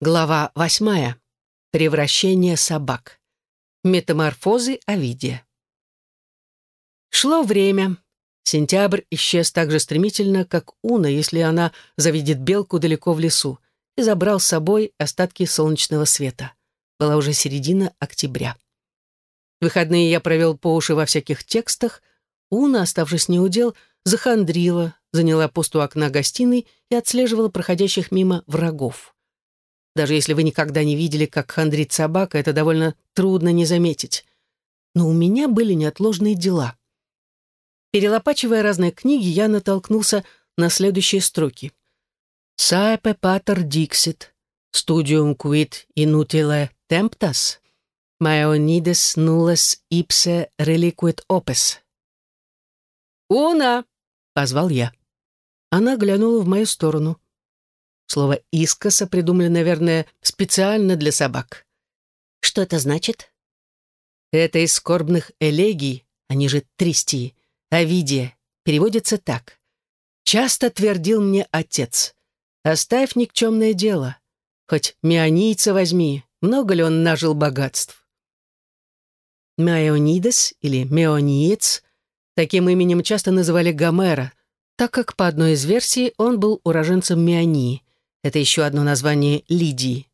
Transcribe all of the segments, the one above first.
Глава восьмая. Превращение собак. Метаморфозы Овидия. Шло время. Сентябрь исчез так же стремительно, как Уна, если она завидит белку далеко в лесу, и забрал с собой остатки солнечного света. Была уже середина октября. Выходные я провел по уши во всяких текстах. Уна, оставшись неудел, захандрила, заняла пост у окна гостиной и отслеживала проходящих мимо врагов. Даже если вы никогда не видели, как хандрит собака, это довольно трудно не заметить. Но у меня были неотложные дела. Перелопачивая разные книги, я натолкнулся на следующие строки. «Saepe pater dixit, studium quid inutile temptas, maeonides nulles ipse reliquit opes». «Уна!» — позвал я. Она глянула в мою сторону. Слово «искоса» придумали, наверное, специально для собак. Что это значит? Это из скорбных элегий, они же тристии, Овидия, переводится так. «Часто твердил мне отец, оставь никчемное дело, хоть мионийца возьми, много ли он нажил богатств?» Меонидес или Меониец, таким именем часто называли Гомера, так как по одной из версий он был уроженцем Меонии. Это еще одно название Лидии.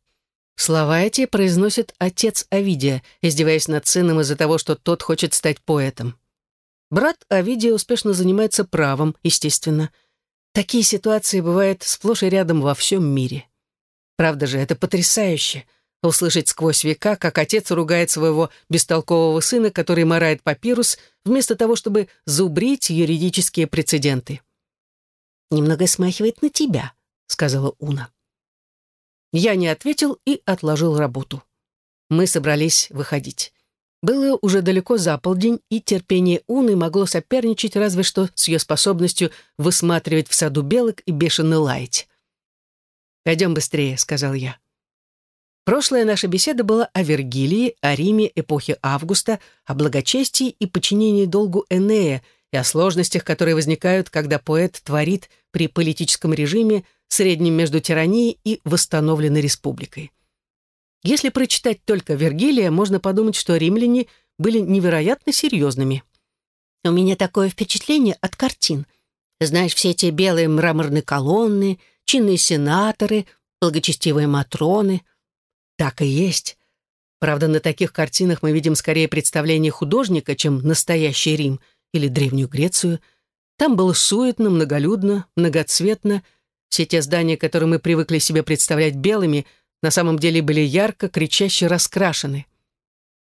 Слова эти произносит отец Овидия, издеваясь над сыном из-за того, что тот хочет стать поэтом. Брат Овидия успешно занимается правом, естественно. Такие ситуации бывают сплошь и рядом во всем мире. Правда же, это потрясающе — услышать сквозь века, как отец ругает своего бестолкового сына, который морает папирус, вместо того, чтобы зубрить юридические прецеденты. «Немного смахивает на тебя», — сказала Уна. Я не ответил и отложил работу. Мы собрались выходить. Было уже далеко за полдень, и терпение Уны могло соперничать разве что с ее способностью высматривать в саду белок и бешено лаять. «Пойдем быстрее», — сказал я. Прошлая наша беседа была о Вергилии, о Риме эпохи Августа, о благочестии и подчинении долгу Энея и о сложностях, которые возникают, когда поэт творит при политическом режиме, среднем между тиранией и восстановленной республикой. Если прочитать только Вергилия, можно подумать, что римляне были невероятно серьезными. У меня такое впечатление от картин. Знаешь, все эти белые мраморные колонны, чинные сенаторы, благочестивые матроны. Так и есть. Правда, на таких картинах мы видим скорее представление художника, чем настоящий Рим или Древнюю Грецию. Там было суетно, многолюдно, многоцветно — все те здания, которые мы привыкли себе представлять белыми, на самом деле были ярко, кричаще раскрашены.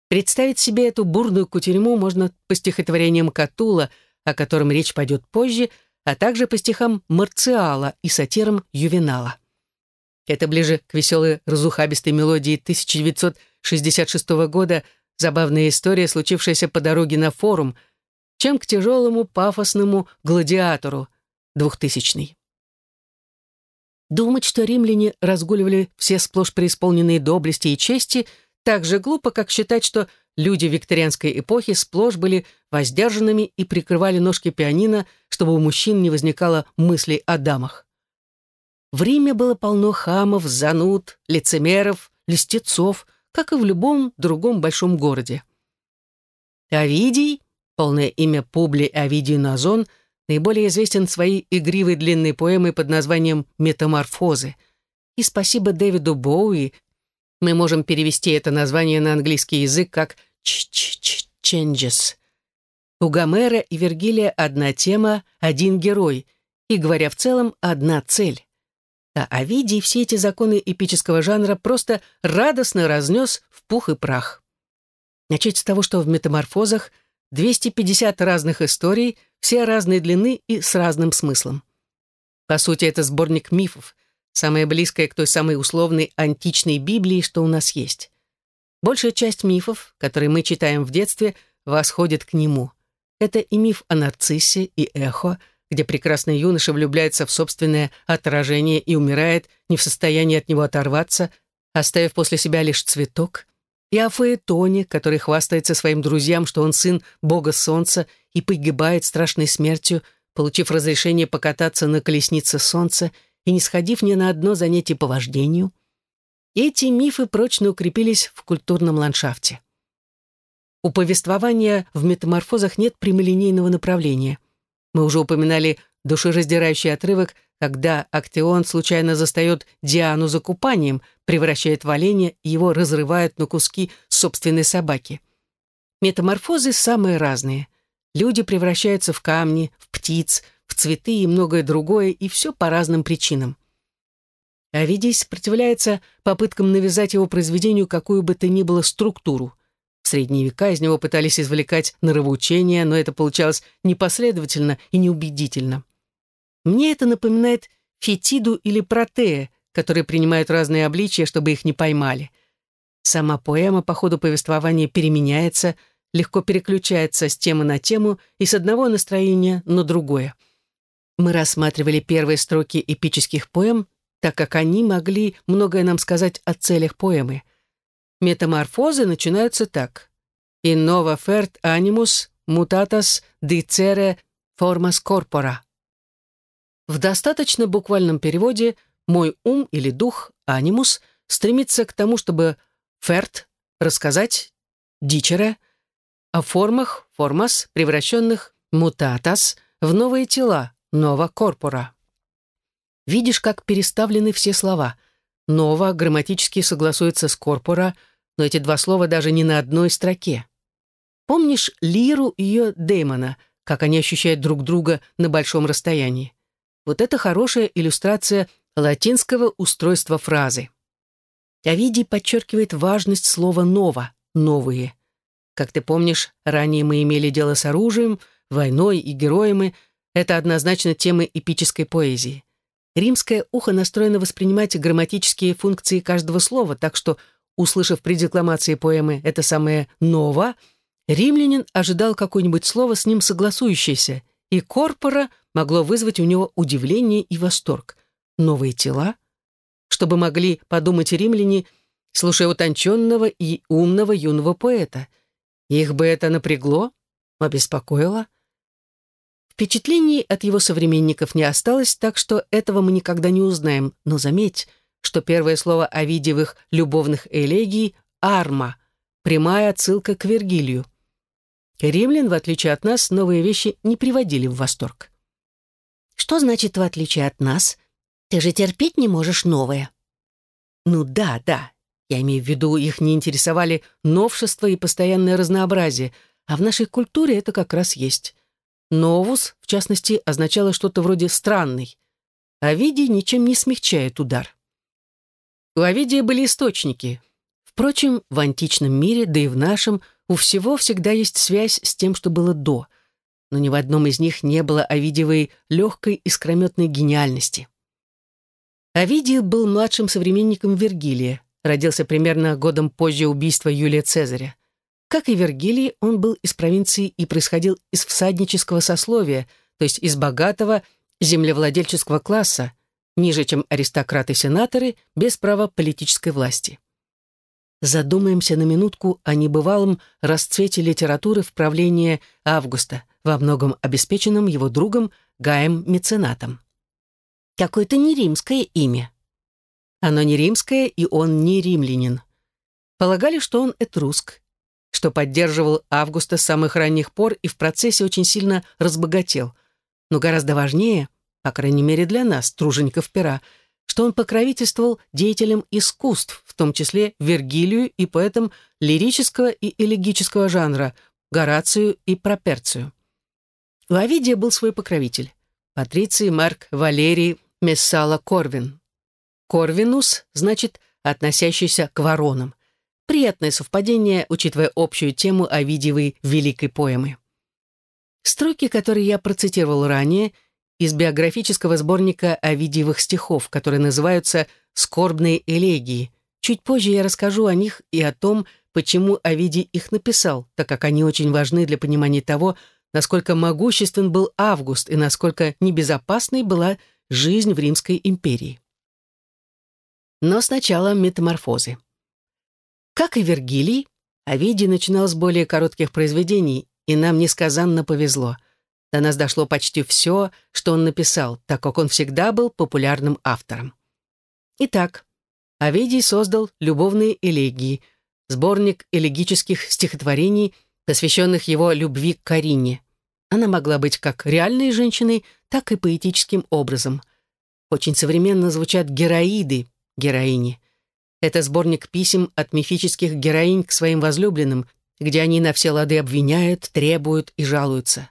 Представить себе эту бурную кутерьму можно по стихотворениям Катула, о котором речь пойдет позже, а также по стихам Марциала и сатирам Ювенала. Это ближе к веселой разухабистой мелодии 1966 года «Забавная история, случившаяся по дороге на форум», чем к тяжелому пафосному гладиатору двухтысячный. Думать, что римляне разгуливали все сплошь преисполненные доблести и чести, так же глупо, как считать, что люди викторианской эпохи сплошь были воздержанными и прикрывали ножки пианино, чтобы у мужчин не возникало мыслей о дамах. В Риме было полно хамов, зануд, лицемеров, листецов, как и в любом другом большом городе. Овидий, полное имя Публи Овидий Назон – наиболее известен своей игривой длинной поэмой под названием «Метаморфозы». И спасибо Дэвиду Боуи мы можем перевести это название на английский язык как «Changes». У Гомера и Вергилия одна тема, один герой, и, говоря в целом, одна цель. А Овидий все эти законы эпического жанра просто радостно разнес в пух и прах. Начать с того, что в «Метаморфозах» 250 разных историй — все разной длины и с разным смыслом. По сути, это сборник мифов, самое близкое к той самой условной античной Библии, что у нас есть. Большая часть мифов, которые мы читаем в детстве, восходит к нему. Это и миф о нарциссе и эхо, где прекрасный юноша влюбляется в собственное отражение и умирает, не в состоянии от него оторваться, оставив после себя лишь цветок, и о Фаэтоне, который хвастается своим друзьям, что он сын бога солнца и погибает страшной смертью, получив разрешение покататься на колеснице солнца и не сходив ни на одно занятие по вождению. эти мифы прочно укрепились в культурном ландшафте. У повествования в метаморфозах нет прямолинейного направления. Мы уже упоминали душераздирающий отрывок, когда Актеон случайно застает Диану за купанием, превращает в оленя и его разрывают на куски собственной собаки. Метаморфозы самые разные. Люди превращаются в камни, в птиц, в цветы и многое другое, и все по разным причинам. Овидий сопротивляется попыткам навязать его произведению какую бы то ни было структуру – в средние века из него пытались извлекать норовоучения, но это получалось непоследовательно и неубедительно. Мне это напоминает фетиду или протея, которые принимают разные обличия, чтобы их не поймали. Сама поэма по ходу повествования переменяется, легко переключается с темы на тему и с одного настроения на другое. Мы рассматривали первые строки эпических поэм, так как они могли многое нам сказать о целях поэмы – Метаморфозы начинаются так. «Innova fert animus mutatas dicere formas corpora». В достаточно буквальном переводе «мой ум» или «дух» анимус стремится к тому, чтобы ферт рассказать дичере о формах, формас, превращенных мутатас в новые тела, нова корпора. Видишь, как переставлены все слова. Нова грамматически согласуется с корпора – но эти два слова даже не на одной строке. Помнишь Лиру ее Дэймона, как они ощущают друг друга на большом расстоянии? Вот это хорошая иллюстрация латинского устройства фразы. Овидий подчеркивает важность слова «ново» — «новые». Как ты помнишь, ранее мы имели дело с оружием, войной и героями. Это однозначно темы эпической поэзии. Римское ухо настроено воспринимать грамматические функции каждого слова, так что услышав при декламации поэмы это самое «ново», римлянин ожидал какое-нибудь слово с ним согласующееся, и корпора могло вызвать у него удивление и восторг. Новые тела? Чтобы могли подумать римляне, слушая утонченного и умного юного поэта. Их бы это напрягло, обеспокоило. Впечатлений от его современников не осталось, так что этого мы никогда не узнаем, но заметь — что первое слово Овидиевых любовных элегий — «арма», прямая отсылка к Вергилию. Римлян, в отличие от нас, новые вещи не приводили в восторг. «Что значит «в отличие от нас»? Ты же терпеть не можешь новое». «Ну да, да. Я имею в виду, их не интересовали новшества и постоянное разнообразие, а в нашей культуре это как раз есть. «Новус», в частности, означало что-то вроде «странный», а виде ничем не смягчает удар. У Овидия были источники. Впрочем, в античном мире, да и в нашем, у всего всегда есть связь с тем, что было до. Но ни в одном из них не было Овидиевой легкой искрометной гениальности. Овидий был младшим современником Вергилия, родился примерно годом позже убийства Юлия Цезаря. Как и Вергилий, он был из провинции и происходил из всаднического сословия, то есть из богатого землевладельческого класса, ниже, чем аристократы-сенаторы, без права политической власти. Задумаемся на минутку о небывалом расцвете литературы в правлении Августа, во многом обеспеченном его другом Гаем Меценатом. Какое-то не римское имя. Оно не римское, и он не римлянин. Полагали, что он этруск, что поддерживал Августа с самых ранних пор и в процессе очень сильно разбогател. Но гораздо важнее, по крайней мере для нас, тружеников пера, что он покровительствовал деятелям искусств, в том числе Вергилию и поэтам лирического и элегического жанра, Горацию и Проперцию. У Овидия был свой покровитель – Патриций Марк Валерий Мессала Корвин. Корвинус значит «относящийся к воронам». Приятное совпадение, учитывая общую тему Овидиевой великой поэмы. Строки, которые я процитировал ранее, из биографического сборника Овидиевых стихов, которые называются «Скорбные элегии». Чуть позже я расскажу о них и о том, почему Овидий их написал, так как они очень важны для понимания того, насколько могуществен был Август и насколько небезопасной была жизнь в Римской империи. Но сначала метаморфозы. Как и Вергилий, Овидий начинал с более коротких произведений, и нам несказанно повезло — до нас дошло почти все, что он написал, так как он всегда был популярным автором. Итак, Овидий создал любовные элегии, сборник элегических стихотворений, посвященных его любви к Карине. Она могла быть как реальной женщиной, так и поэтическим образом. Очень современно звучат героиды, героини. Это сборник писем от мифических героинь к своим возлюбленным, где они на все лады обвиняют, требуют и жалуются.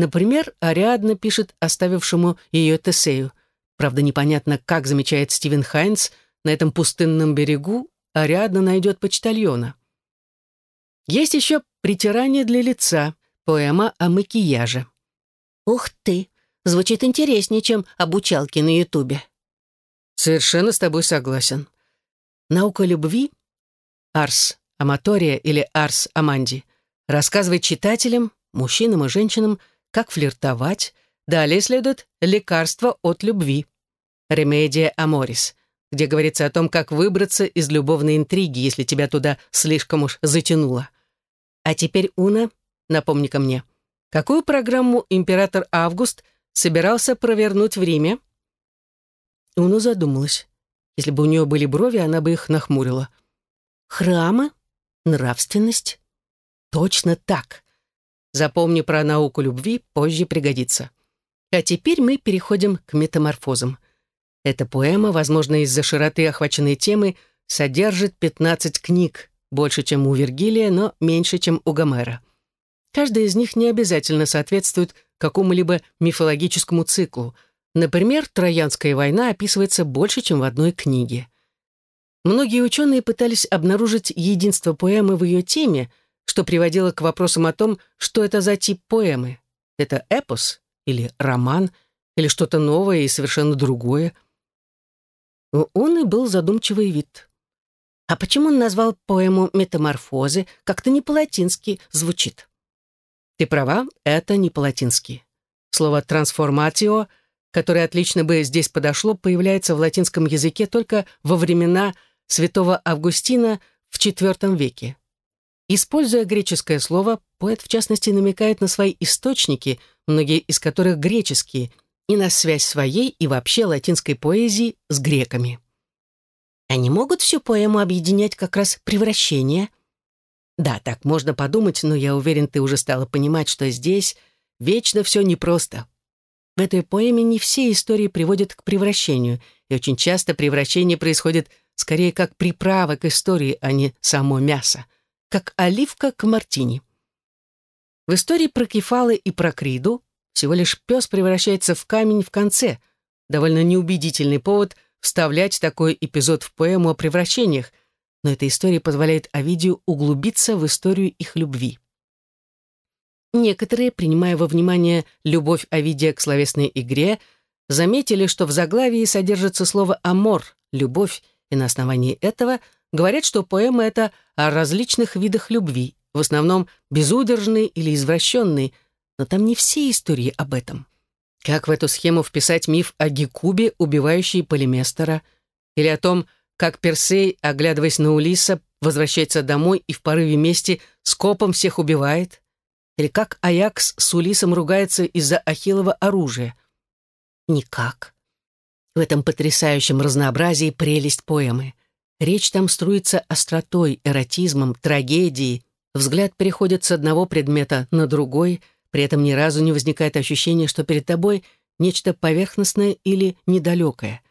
Например, Ариадна пишет оставившему ее Тесею. Правда, непонятно, как замечает Стивен Хайнс, на этом пустынном берегу Ариадна найдет почтальона. Есть еще «Притирание для лица», поэма о макияже. «Ух ты! Звучит интереснее, чем обучалки на Ютубе». Совершенно с тобой согласен. Наука любви, Арс Аматория или Арс Аманди, рассказывает читателям, мужчинам и женщинам, как флиртовать. Далее следует лекарство от любви. Ремедия Аморис, где говорится о том, как выбраться из любовной интриги, если тебя туда слишком уж затянуло. А теперь, Уна, напомни-ка мне, какую программу император Август собирался провернуть в Риме? Уна задумалась. Если бы у нее были брови, она бы их нахмурила. Храмы? Нравственность? Точно так. Запомни про науку любви, позже пригодится. А теперь мы переходим к метаморфозам. Эта поэма, возможно, из-за широты охваченной темы, содержит 15 книг, больше, чем у Вергилия, но меньше, чем у Гомера. Каждая из них не обязательно соответствует какому-либо мифологическому циклу. Например, Троянская война описывается больше, чем в одной книге. Многие ученые пытались обнаружить единство поэмы в ее теме, что приводило к вопросам о том, что это за тип поэмы. Это эпос или роман, или что-то новое и совершенно другое. Он и был задумчивый вид. А почему он назвал поэму «Метаморфозы»? Как-то не по-латински звучит. Ты права, это не по-латински. Слово «трансформатио», которое отлично бы здесь подошло, появляется в латинском языке только во времена святого Августина в IV веке. Используя греческое слово, поэт в частности намекает на свои источники, многие из которых греческие, и на связь своей и вообще латинской поэзии с греками. Они могут всю поэму объединять как раз превращение. Да, так можно подумать, но я уверен, ты уже стала понимать, что здесь вечно все непросто. В этой поэме не все истории приводят к превращению, и очень часто превращение происходит скорее как приправа к истории, а не само мясо, как оливка к мартини. В истории про Кефалы и про Криду всего лишь пес превращается в камень в конце, довольно неубедительный повод – вставлять такой эпизод в поэму о превращениях, но эта история позволяет Овидию углубиться в историю их любви. Некоторые, принимая во внимание любовь Овидия к словесной игре, заметили, что в заглавии содержится слово «амор» — «любовь», и на основании этого говорят, что поэма — это о различных видах любви, в основном безудержной или извращенной, но там не все истории об этом. Как в эту схему вписать миф о Гекубе, убивающей Полиместера, или о том, как Персей, оглядываясь на Улиса, возвращается домой и в порыве мести скопом всех убивает? Или как Аякс с Улисом ругается из-за Ахиллова оружия? Никак. В этом потрясающем разнообразии прелесть поэмы. Речь там струится остротой, эротизмом, трагедией. Взгляд переходит с одного предмета на другой — при этом ни разу не возникает ощущения, что перед тобой нечто поверхностное или недалекое.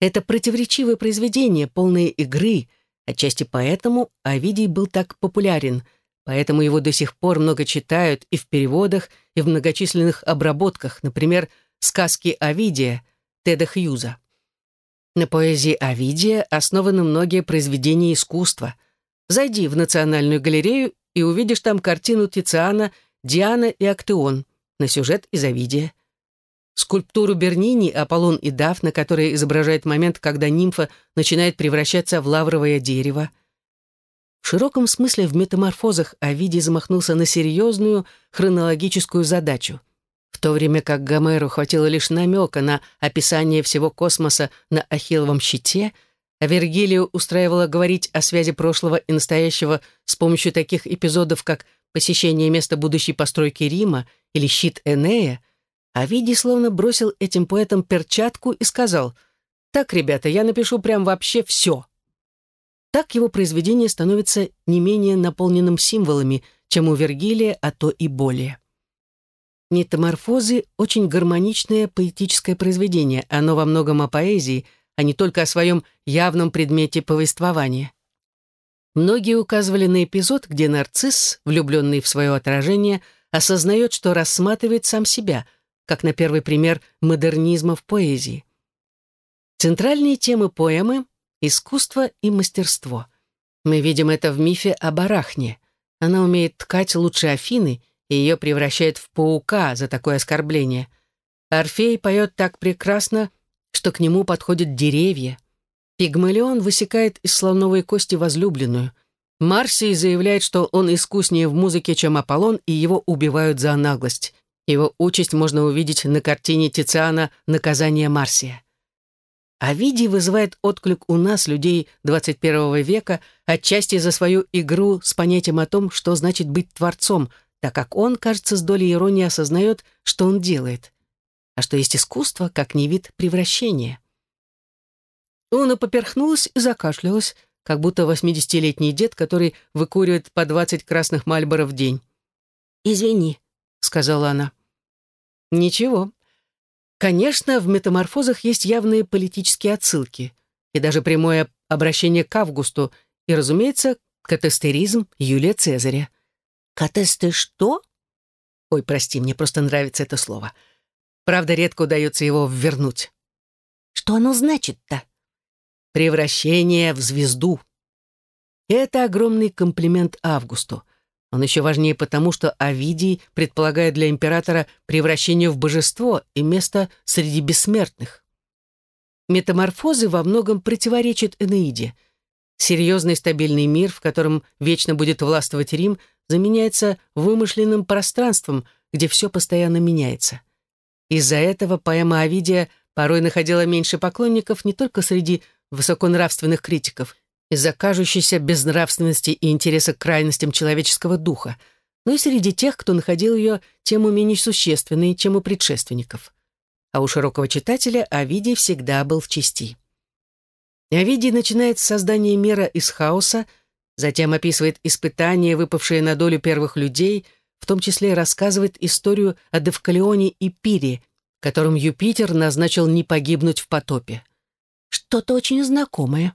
Это противоречивое произведение, полное игры, отчасти поэтому Овидий был так популярен, поэтому его до сих пор много читают и в переводах, и в многочисленных обработках, например, «Сказки Овидия» Теда Хьюза. На поэзии Овидия основаны многие произведения искусства. Зайди в Национальную галерею и увидишь там картину Тициана Диана и Актеон на сюжет из Овидия. Скульптуру Бернини «Аполлон и Дафна», которая изображает момент, когда нимфа начинает превращаться в лавровое дерево. В широком смысле в метаморфозах Овидий замахнулся на серьезную хронологическую задачу. В то время как Гомеру хватило лишь намека на описание всего космоса на Ахилловом щите, а Вергилию устраивало говорить о связи прошлого и настоящего с помощью таких эпизодов, как посещение места будущей постройки Рима или щит Энея, Овидий словно бросил этим поэтам перчатку и сказал, «Так, ребята, я напишу прям вообще все, так его произведение становится не менее наполненным символами, чем у Вергилия, а то и более. «Метаморфозы» — очень гармоничное поэтическое произведение. Оно во многом о поэзии, а не только о своем явном предмете повествования. Многие указывали на эпизод, где нарцисс, влюбленный в свое отражение, осознает, что рассматривает сам себя, как на первый пример модернизма в поэзии. Центральные темы поэмы — искусство и мастерство. Мы видим это в мифе о Барахне. Она умеет ткать лучше Афины — и ее превращает в паука за такое оскорбление. Орфей поет так прекрасно, что к нему подходят деревья. Пигмалион высекает из слоновой кости возлюбленную. Марсий заявляет, что он искуснее в музыке, чем Аполлон, и его убивают за наглость. Его участь можно увидеть на картине Тициана «Наказание Марсия». Овидий вызывает отклик у нас, людей 21 века, отчасти за свою игру с понятием о том, что значит быть творцом, так как он, кажется, с долей иронии осознает, что он делает, а что есть искусство, как не вид превращения. Уна поперхнулась и закашлялась, как будто восьмидесятилетний дед, который выкуривает по двадцать красных мальборов в день. «Извини», — сказала она. «Ничего. Конечно, в метаморфозах есть явные политические отсылки и даже прямое обращение к Августу и, разумеется, катастеризм Юлия Цезаря. «Катесты что?» Ой, прости, мне просто нравится это слово. Правда, редко удается его ввернуть. Что оно значит-то? Превращение в звезду. это огромный комплимент Августу. Он еще важнее потому, что Овидий предполагает для императора превращение в божество и место среди бессмертных. Метаморфозы во многом противоречат Энеиде. Серьезный стабильный мир, в котором вечно будет властвовать Рим, заменяется вымышленным пространством, где все постоянно меняется. Из-за этого поэма Овидия порой находила меньше поклонников не только среди высоконравственных критиков, из-за кажущейся безнравственности и интереса к крайностям человеческого духа, но и среди тех, кто находил ее тем менее существенной, чем у предшественников. А у широкого читателя Овидий всегда был в чести. Овидий начинает с создания мира из хаоса, Затем описывает испытания, выпавшие на долю первых людей, в том числе рассказывает историю о Девкалионе и Пире, которым Юпитер назначил не погибнуть в потопе. Что-то очень знакомое.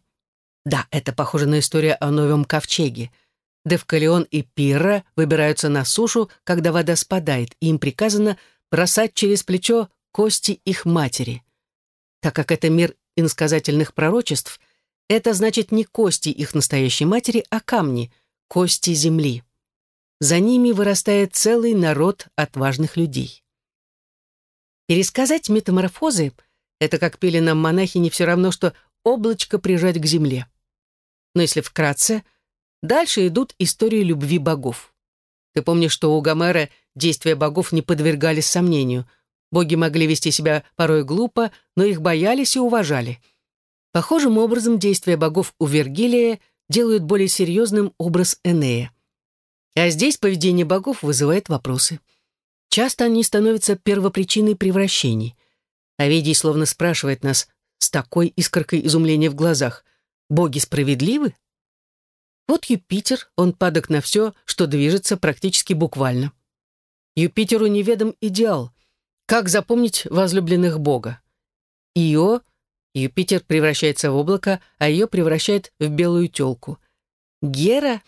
Да, это похоже на историю о новом ковчеге. Девкалион и Пирра выбираются на сушу, когда вода спадает, и им приказано бросать через плечо кости их матери. Так как это мир инсказательных пророчеств, это значит не кости их настоящей матери, а камни, кости земли. За ними вырастает целый народ отважных людей. Пересказать метаморфозы — это, как пели нам монахини, все равно, что облачко прижать к земле. Но если вкратце, дальше идут истории любви богов. Ты помнишь, что у Гомера действия богов не подвергались сомнению. Боги могли вести себя порой глупо, но их боялись и уважали — Похожим образом действия богов у Вергилия делают более серьезным образ Энея. А здесь поведение богов вызывает вопросы. Часто они становятся первопричиной превращений. Овидий словно спрашивает нас с такой искоркой изумления в глазах. «Боги справедливы?» Вот Юпитер, он падок на все, что движется практически буквально. Юпитеру неведом идеал. Как запомнить возлюбленных Бога? Ио Юпитер превращается в облако, а ее превращает в белую телку. Гера,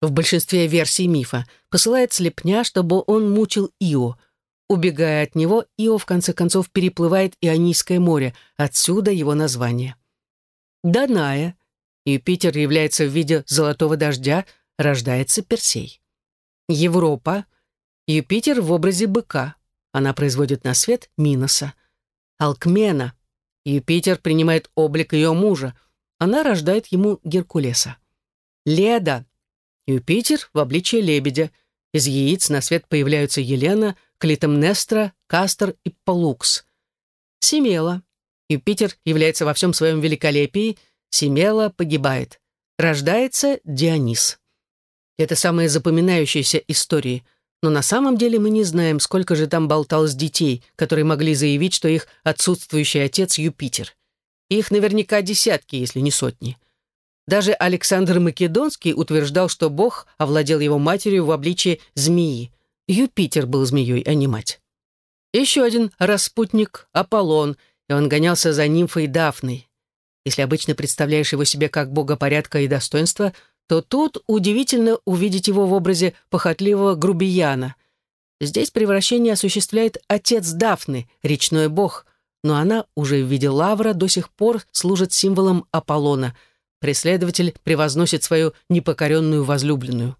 в большинстве версий мифа, посылает слепня, чтобы он мучил Ио. Убегая от него, Ио в конце концов переплывает Ионийское море, отсюда его название. Даная, Юпитер является в виде золотого дождя, рождается Персей. Европа, Юпитер в образе быка, она производит на свет Миноса. Алкмена, Юпитер принимает облик ее мужа. Она рождает ему Геркулеса. Леда. Юпитер в обличье лебедя. Из яиц на свет появляются Елена, Клитемнестра, Кастер и Полукс. Семела. Юпитер является во всем своем великолепии. Семела погибает. Рождается Дионис. Это самые запоминающиеся истории – но на самом деле мы не знаем, сколько же там болталось детей, которые могли заявить, что их отсутствующий отец Юпитер. Их наверняка десятки, если не сотни. Даже Александр Македонский утверждал, что Бог овладел его матерью в обличии змеи. Юпитер был змеей, а не мать. Еще один распутник — Аполлон, и он гонялся за нимфой Дафной. Если обычно представляешь его себе как бога порядка и достоинства, то тут удивительно увидеть его в образе похотливого грубияна. Здесь превращение осуществляет отец Дафны, речной бог, но она уже в виде лавра до сих пор служит символом Аполлона. Преследователь превозносит свою непокоренную возлюбленную.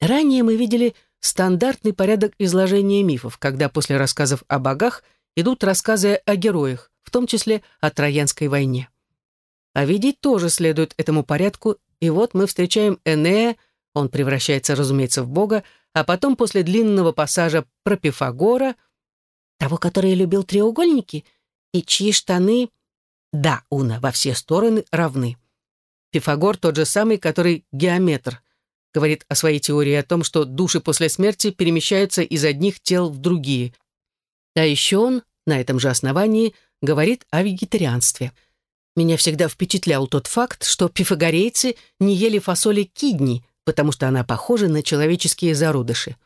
Ранее мы видели стандартный порядок изложения мифов, когда после рассказов о богах идут рассказы о героях, в том числе о Троянской войне. А видеть тоже следует этому порядку, и вот мы встречаем Энея, он превращается, разумеется, в бога, а потом после длинного пассажа про Пифагора, того, который любил треугольники, и чьи штаны, да, Уна, во все стороны равны. Пифагор тот же самый, который геометр, говорит о своей теории о том, что души после смерти перемещаются из одних тел в другие. А еще он, на этом же основании, говорит о вегетарианстве. Меня всегда впечатлял тот факт, что пифагорейцы не ели фасоли кидни, потому что она похожа на человеческие зародыши.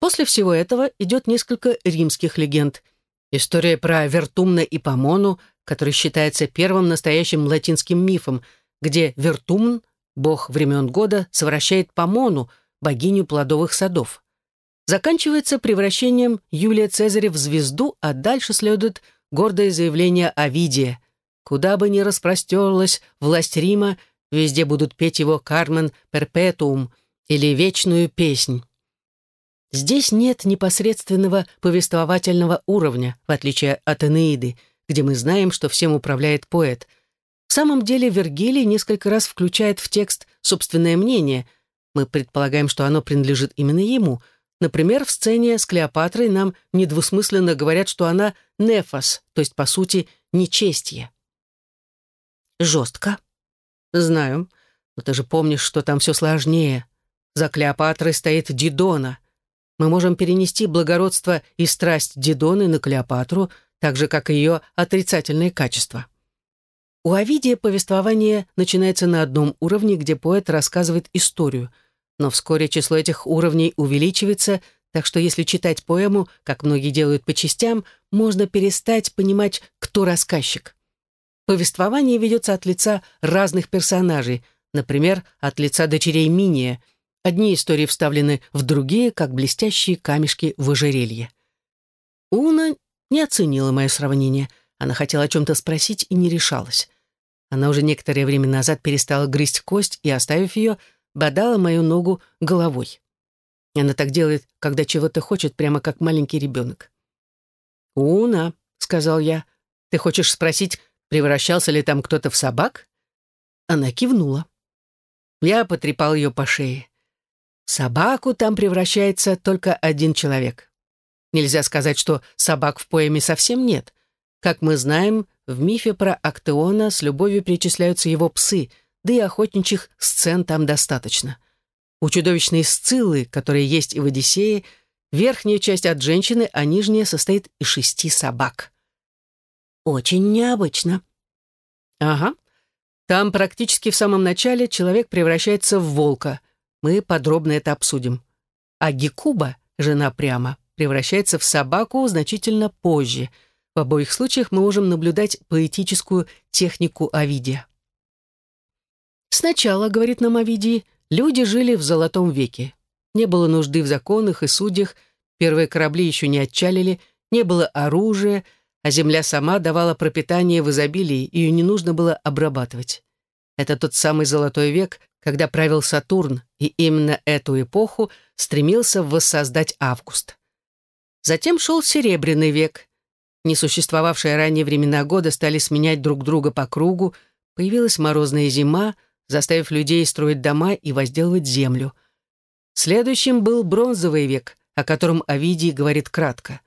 После всего этого идет несколько римских легенд. История про Вертумна и Помону, который считается первым настоящим латинским мифом, где Вертумн, бог времен года, совращает Помону, богиню плодовых садов. Заканчивается превращением Юлия Цезаря в звезду, а дальше следует гордое заявление Овидия. Куда бы ни распростерлась власть Рима, везде будут петь его «Кармен Перпетуум» или «Вечную песнь». Здесь нет непосредственного повествовательного уровня, в отличие от Энеиды, где мы знаем, что всем управляет поэт. В самом деле Вергилий несколько раз включает в текст собственное мнение. Мы предполагаем, что оно принадлежит именно ему — Например, в сцене с Клеопатрой нам недвусмысленно говорят, что она нефас, то есть, по сути, нечестье. Жестко. Знаю. Но ты же помнишь, что там все сложнее. За Клеопатрой стоит Дидона. Мы можем перенести благородство и страсть Дидоны на Клеопатру, так же, как и ее отрицательные качества. У Овидия повествование начинается на одном уровне, где поэт рассказывает историю — но вскоре число этих уровней увеличивается, так что если читать поэму, как многие делают по частям, можно перестать понимать, кто рассказчик. Повествование ведется от лица разных персонажей, например, от лица дочерей Миния. Одни истории вставлены в другие, как блестящие камешки в ожерелье. Уна не оценила мое сравнение. Она хотела о чем-то спросить и не решалась. Она уже некоторое время назад перестала грызть кость и, оставив ее, бодала мою ногу головой. Она так делает, когда чего-то хочет, прямо как маленький ребенок. «Уна», — сказал я, — «ты хочешь спросить, превращался ли там кто-то в собак?» Она кивнула. Я потрепал ее по шее. В собаку там превращается только один человек. Нельзя сказать, что собак в поэме совсем нет. Как мы знаем, в мифе про Актеона с любовью причисляются его псы — да и охотничьих сцен там достаточно. У чудовищной сциллы, которая есть и в «Одиссее», верхняя часть от женщины, а нижняя состоит из шести собак. Очень необычно. Ага. Там практически в самом начале человек превращается в волка. Мы подробно это обсудим. А Гекуба, жена прямо, превращается в собаку значительно позже. В обоих случаях мы можем наблюдать поэтическую технику Овидия. Сначала, говорит нам Овидий, люди жили в золотом веке. Не было нужды в законах и судьях, первые корабли еще не отчалили, не было оружия, а земля сама давала пропитание в изобилии, ее не нужно было обрабатывать. Это тот самый золотой век, когда правил Сатурн, и именно эту эпоху стремился воссоздать Август. Затем шел Серебряный век. Несуществовавшие ранее времена года стали сменять друг друга по кругу, появилась морозная зима — заставив людей строить дома и возделывать землю. Следующим был бронзовый век, о котором Овидий говорит кратко.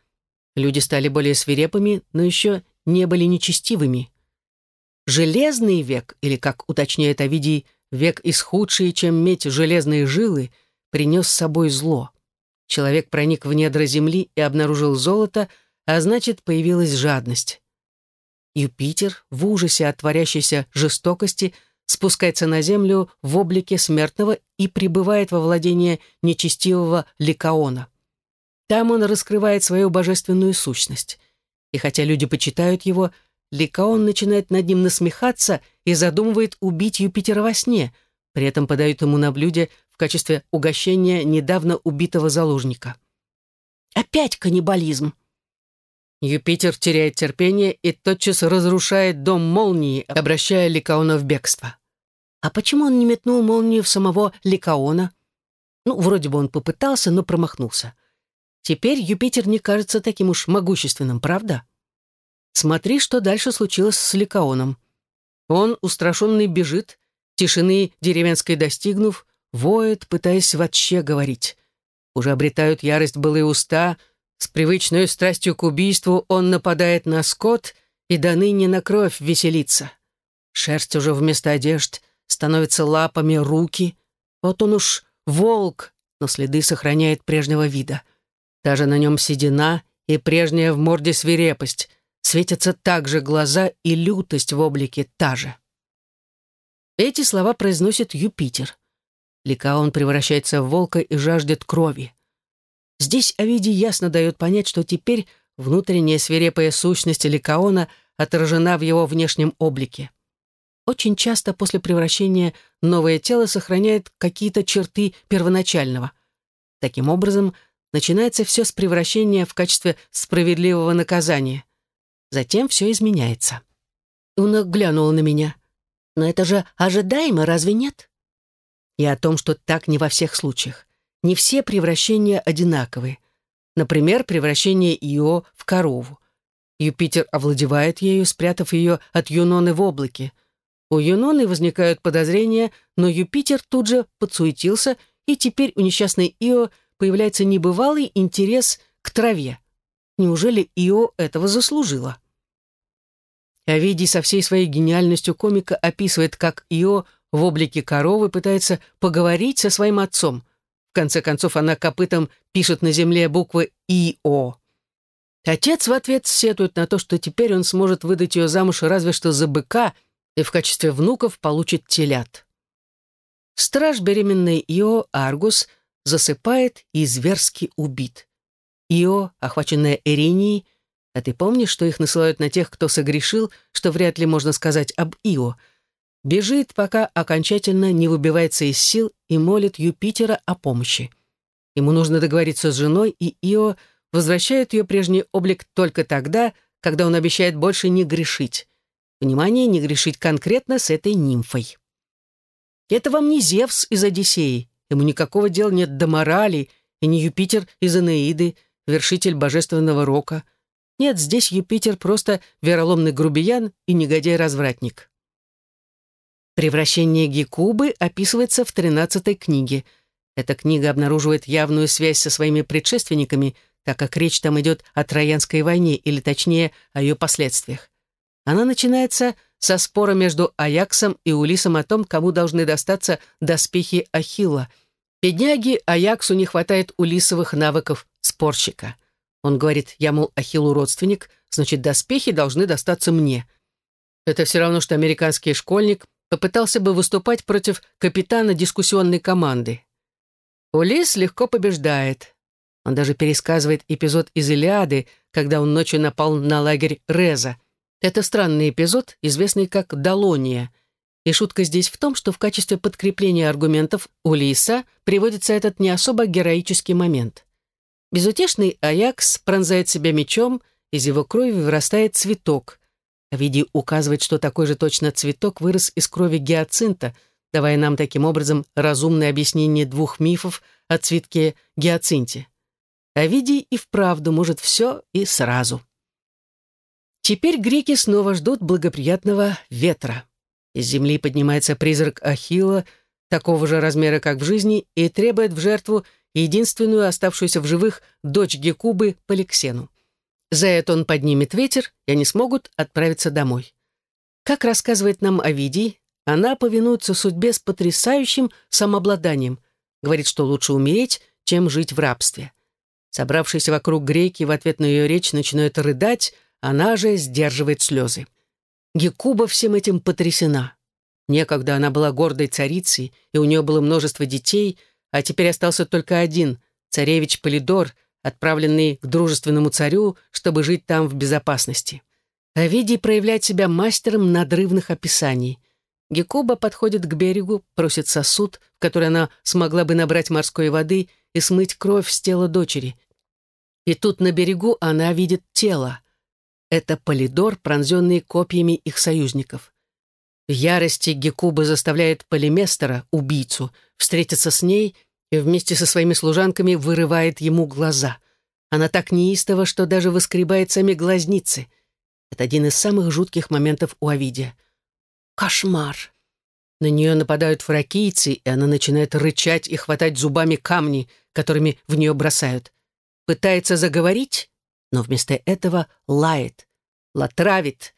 Люди стали более свирепыми, но еще не были нечестивыми. Железный век, или, как уточняет Овидий, век исхудший, чем медь железные жилы, принес с собой зло. Человек проник в недра земли и обнаружил золото, а значит, появилась жадность. Юпитер, в ужасе от творящейся жестокости, спускается на землю в облике смертного и прибывает во владение нечестивого Ликаона. Там он раскрывает свою божественную сущность. И хотя люди почитают его, Ликаон начинает над ним насмехаться и задумывает убить Юпитера во сне, при этом подают ему на блюде в качестве угощения недавно убитого заложника. Опять каннибализм. Юпитер теряет терпение и тотчас разрушает дом молнии, обращая Ликаона в бегство. А почему он не метнул молнию в самого Ликаона? Ну, вроде бы он попытался, но промахнулся. Теперь Юпитер не кажется таким уж могущественным, правда? Смотри, что дальше случилось с Ликаоном. Он, устрашенный, бежит, тишины деревенской достигнув, воет, пытаясь вообще говорить. Уже обретают ярость былые уста, с привычной страстью к убийству он нападает на скот и до ныне на кровь веселится. Шерсть уже вместо одежд, становятся лапами руки. Вот он уж волк, но следы сохраняет прежнего вида. Даже на нем седина и прежняя в морде свирепость. Светятся также глаза и лютость в облике та же. Эти слова произносит Юпитер. Ликаон превращается в волка и жаждет крови. Здесь Овидий ясно дает понять, что теперь внутренняя свирепая сущность Ликаона отражена в его внешнем облике. Очень часто после превращения новое тело сохраняет какие-то черты первоначального. Таким образом, начинается все с превращения в качестве справедливого наказания. Затем все изменяется. Уна глянула на меня. «Но это же ожидаемо, разве нет?» И о том, что так не во всех случаях. Не все превращения одинаковые. Например, превращение Ио в корову. Юпитер овладевает ею, спрятав ее от Юноны в облаке. У Юноны возникают подозрения, но Юпитер тут же подсуетился, и теперь у несчастной Ио появляется небывалый интерес к траве. Неужели Ио этого заслужила? Овидий со всей своей гениальностью комика описывает, как Ио в облике коровы пытается поговорить со своим отцом. В конце концов, она копытом пишет на земле буквы «ИО». Отец в ответ сетует на то, что теперь он сможет выдать ее замуж разве что за быка и в качестве внуков получит телят. Страж беременной Ио Аргус – засыпает и зверски убит. Ио, охваченная Эринией, а ты помнишь, что их насылают на тех, кто согрешил, что вряд ли можно сказать об Ио, бежит, пока окончательно не выбивается из сил и молит Юпитера о помощи. Ему нужно договориться с женой, и Ио возвращает ее прежний облик только тогда, когда он обещает больше не грешить. Внимание, не грешить конкретно с этой нимфой. Это вам не Зевс из Одиссеи, Ему никакого дела нет до морали, и не Юпитер из Энеиды, вершитель божественного рока. Нет, здесь Юпитер просто вероломный грубиян и негодяй-развратник. Превращение Гекубы описывается в 13 книге. Эта книга обнаруживает явную связь со своими предшественниками, так как речь там идет о Троянской войне, или точнее, о ее последствиях. Она начинается со спора между Аяксом и Улисом о том, кому должны достаться доспехи Ахилла – Бедняге Аяксу не хватает улисовых навыков спорщика. Он говорит, я, мол, Ахиллу родственник, значит, доспехи должны достаться мне. Это все равно, что американский школьник попытался бы выступать против капитана дискуссионной команды. Улис легко побеждает. Он даже пересказывает эпизод из «Илиады», когда он ночью напал на лагерь Реза. Это странный эпизод, известный как «Далония», и шутка здесь в том, что в качестве подкрепления аргументов у Лиса приводится этот не особо героический момент. Безутешный Аякс пронзает себя мечом, из его крови вырастает цветок. Овидий указывает, что такой же точно цветок вырос из крови гиацинта, давая нам таким образом разумное объяснение двух мифов о цветке гиацинте. Овидий и вправду может все и сразу. Теперь греки снова ждут благоприятного ветра. Из земли поднимается призрак Ахилла, такого же размера, как в жизни, и требует в жертву единственную оставшуюся в живых дочь Гекубы Поликсену. За это он поднимет ветер, и они смогут отправиться домой. Как рассказывает нам Овидий, она повинуется судьбе с потрясающим самообладанием, говорит, что лучше умереть, чем жить в рабстве. Собравшиеся вокруг греки в ответ на ее речь начинают рыдать, она же сдерживает слезы. Гекуба всем этим потрясена. Некогда она была гордой царицей, и у нее было множество детей, а теперь остался только один — царевич Полидор, отправленный к дружественному царю, чтобы жить там в безопасности. Овидий проявляет себя мастером надрывных описаний. Гекуба подходит к берегу, просит сосуд, в который она смогла бы набрать морской воды и смыть кровь с тела дочери. И тут на берегу она видит тело. Это Полидор, пронзенный копьями их союзников. В ярости Гекуба заставляет Полиместера, убийцу, встретиться с ней и вместе со своими служанками вырывает ему глаза. Она так неистова, что даже выскребает сами глазницы. Это один из самых жутких моментов у Овидия. Кошмар! На нее нападают фракийцы, и она начинает рычать и хватать зубами камни, которыми в нее бросают. Пытается заговорить, но вместо этого лает, латравит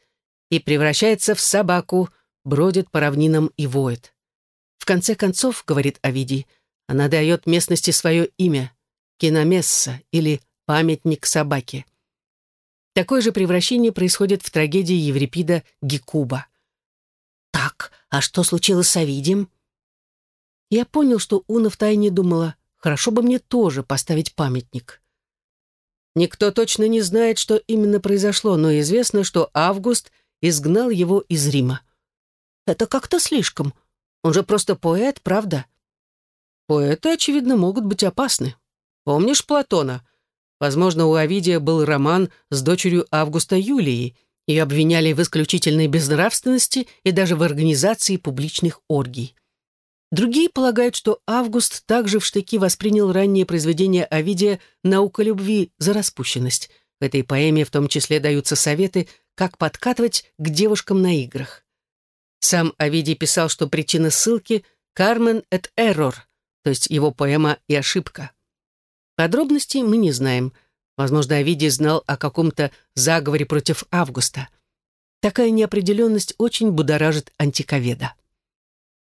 и превращается в собаку, бродит по равнинам и воет. В конце концов, говорит Овидий, она дает местности свое имя — Киномесса или Памятник собаке. Такое же превращение происходит в трагедии Еврипида Гекуба. «Так, а что случилось с Овидием?» Я понял, что Уна втайне думала, хорошо бы мне тоже поставить памятник. Никто точно не знает, что именно произошло, но известно, что Август изгнал его из Рима. Это как-то слишком. Он же просто поэт, правда? Поэты, очевидно, могут быть опасны. Помнишь Платона? Возможно, у Овидия был роман с дочерью Августа Юлии. Ее обвиняли в исключительной безнравственности и даже в организации публичных оргий. Другие полагают, что Август также в штыки воспринял раннее произведение Овидия «Наука любви» за распущенность. В этой поэме в том числе даются советы, как подкатывать к девушкам на играх. Сам Овидий писал, что причина ссылки «Кармен et error», то есть его поэма и ошибка. Подробностей мы не знаем. Возможно, Овидий знал о каком-то заговоре против Августа. Такая неопределенность очень будоражит антиковеда.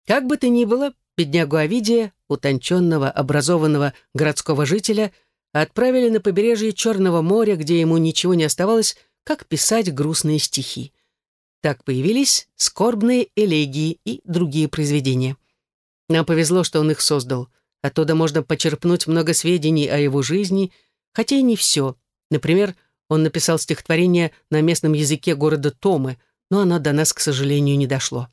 Как бы то ни было, беднягу Овидия, утонченного, образованного городского жителя, отправили на побережье Черного моря, где ему ничего не оставалось, как писать грустные стихи. Так появились скорбные элегии и другие произведения. Нам повезло, что он их создал. Оттуда можно почерпнуть много сведений о его жизни, хотя и не все. Например, он написал стихотворение на местном языке города Томы, но оно до нас, к сожалению, не дошло.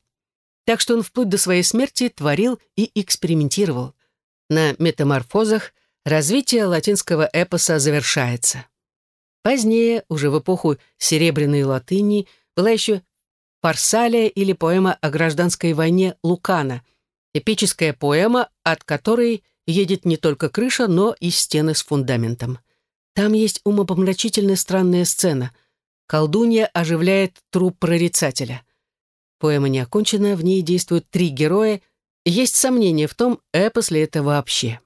Так что он вплоть до своей смерти творил и экспериментировал. На метаморфозах развитие латинского эпоса завершается. Позднее, уже в эпоху серебряной латыни, была еще «Фарсалия» или поэма о гражданской войне Лукана, эпическая поэма, от которой едет не только крыша, но и стены с фундаментом. Там есть умопомрачительная странная сцена. Колдунья оживляет труп прорицателя. Поэма не окончена, в ней действуют три героя, есть сомнение в том, эпос ли это вообще.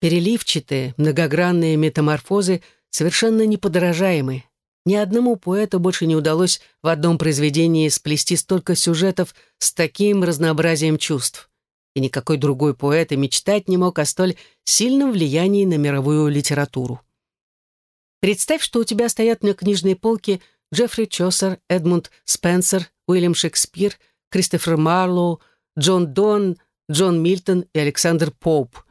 Переливчатые, многогранные метаморфозы совершенно неподражаемы, ни одному поэту больше не удалось в одном произведении сплести столько сюжетов с таким разнообразием чувств. И никакой другой поэт и мечтать не мог о столь сильном влиянии на мировую литературу. Представь, что у тебя стоят на книжной полке Джеффри Чосер, Эдмунд Спенсер, Уильям Шекспир, Кристофер Марлоу, Джон Дон, Джон Мильтон и Александр Поуп.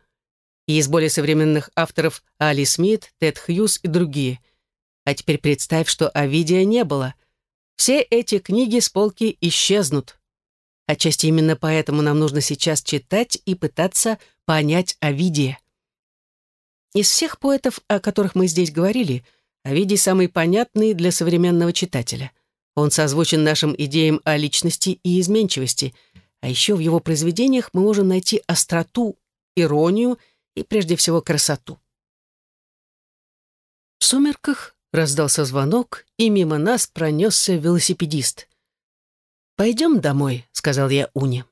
И из более современных авторов Али Смит, Тед Хьюз и другие – а теперь представь, что Овидия не было. Все эти книги с полки исчезнут. Отчасти именно поэтому нам нужно сейчас читать и пытаться понять Овидия. Из всех поэтов, о которых мы здесь говорили, Овидий самый понятный для современного читателя. Он созвучен нашим идеям о личности и изменчивости, а еще в его произведениях мы можем найти остроту, иронию и, прежде всего, красоту. В сумерках Раздался звонок, и мимо нас пронесся велосипедист. «Пойдем домой», — сказал я Уне.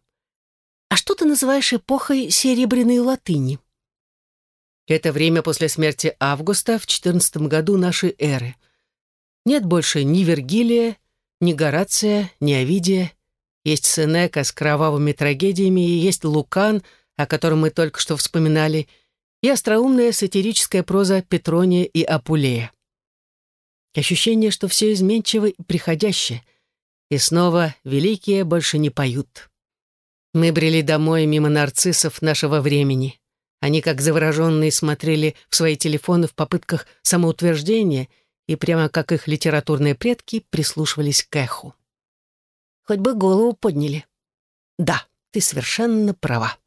«А что ты называешь эпохой серебряной латыни?» Это время после смерти Августа в XIV году нашей эры. Нет больше ни Вергилия, ни Горация, ни Овидия. Есть Сенека с кровавыми трагедиями, и есть Лукан, о котором мы только что вспоминали, и остроумная сатирическая проза Петрония и Апулея. Ощущение, что все изменчиво и приходящее. И снова великие больше не поют. Мы брели домой мимо нарциссов нашего времени. Они, как завороженные, смотрели в свои телефоны в попытках самоутверждения и, прямо как их литературные предки, прислушивались к эху. Хоть бы голову подняли. Да, ты совершенно права.